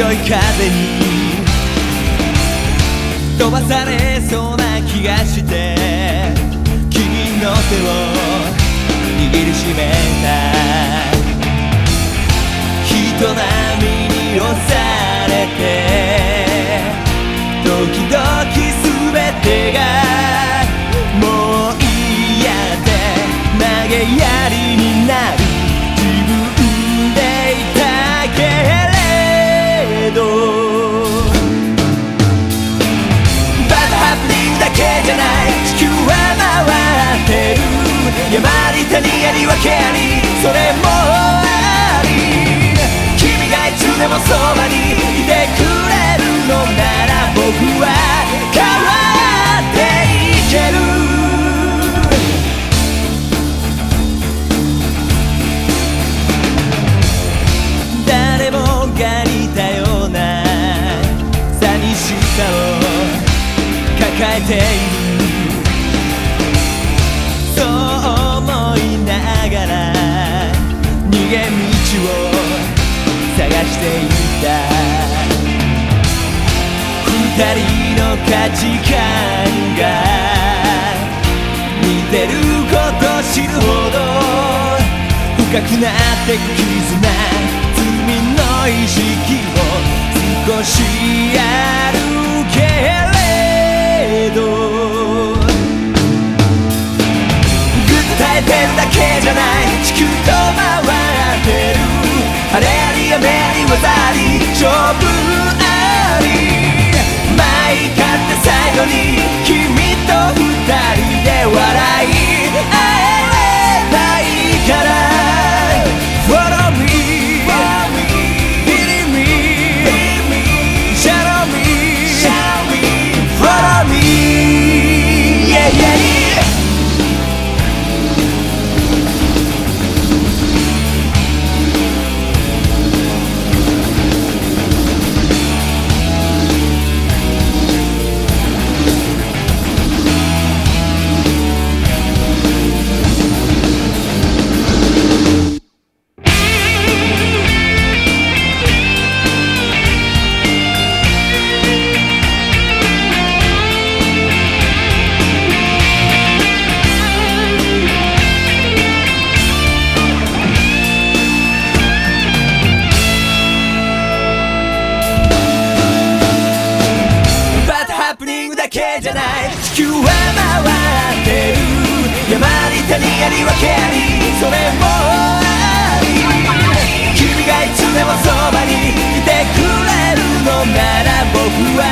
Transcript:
強い風に飛ばされそうな気がして君の手を握りしめた人波に押されて時々全てがもう嫌で投げやりに山あり谷あり分けありそれもあり君がいつでもそばにいてくれるのなら僕は変わっていける誰もが似たような寂しさを抱えている。二人の価値観が似てること知るほど深くなってく絆罪の意識を少しある勝って最後に球は回ってる山に谷あり分けありそれもあり君がいつでもそばにいてくれるのなら僕は